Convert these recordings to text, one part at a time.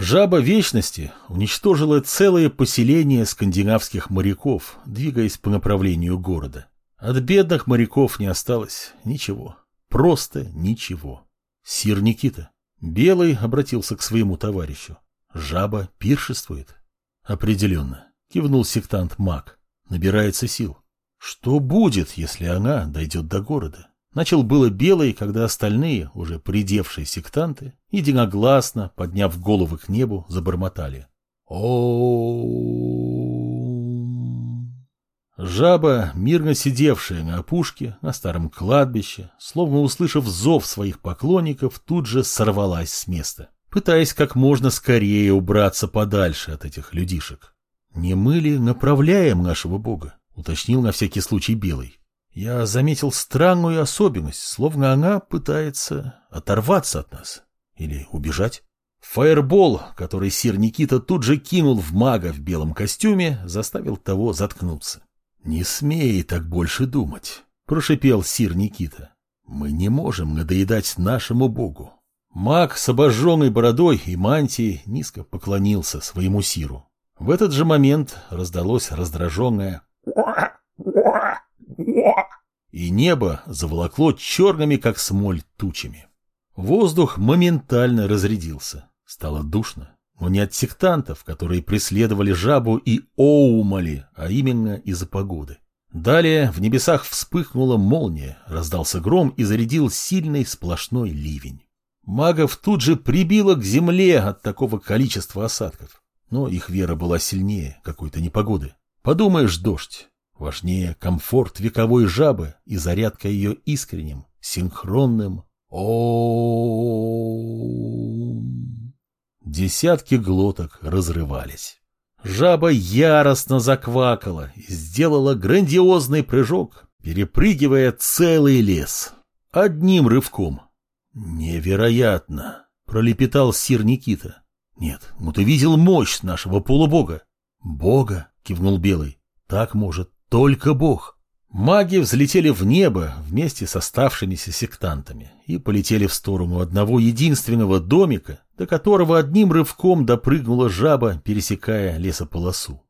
Жаба Вечности уничтожила целое поселение скандинавских моряков, двигаясь по направлению города. От бедных моряков не осталось ничего. Просто ничего. Сир Никита. Белый обратился к своему товарищу. Жаба пиршествует. Определенно. Кивнул сектант маг. Набирается сил. Что будет, если она дойдет до города? Начал было белый, когда остальные, уже придевшие сектанты, единогласно, подняв головы к небу, забормотали. о Жаба, мирно сидевшая на опушке, на старом кладбище, словно услышав зов своих поклонников, тут же сорвалась с места, пытаясь как можно скорее убраться подальше от этих людишек. «Не мы ли направляем нашего бога?» — уточнил на всякий случай Белый. Я заметил странную особенность, словно она пытается оторваться от нас или убежать. Фаербол, который сир Никита тут же кинул в мага в белом костюме, заставил того заткнуться. «Не смей так больше думать», — прошипел сир Никита. «Мы не можем надоедать нашему богу». Маг с обожженной бородой и мантией низко поклонился своему сиру. В этот же момент раздалось раздраженное и небо заволокло черными, как смоль, тучами. Воздух моментально разрядился. Стало душно. Но не от сектантов, которые преследовали жабу и оумали, а именно из-за погоды. Далее в небесах вспыхнула молния, раздался гром и зарядил сильный сплошной ливень. Магов тут же прибило к земле от такого количества осадков. Но их вера была сильнее какой-то непогоды. Подумаешь, дождь. Важнее комфорт вековой жабы и зарядка ее искренним, синхронным о Десятки глоток разрывались. Жаба яростно заквакала и сделала грандиозный прыжок, перепрыгивая целый лес. Одним рывком. «Невероятно!» — пролепетал сир Никита. «Нет, ну ты видел мощь нашего полубога?» «Бога!» — кивнул Белый. «Так может только Бог. Маги взлетели в небо вместе с оставшимися сектантами и полетели в сторону одного единственного домика, до которого одним рывком допрыгнула жаба, пересекая лесополосу.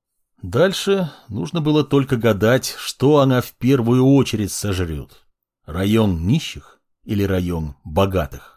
Дальше нужно было только гадать, что она в первую очередь сожрет. Район нищих или район богатых.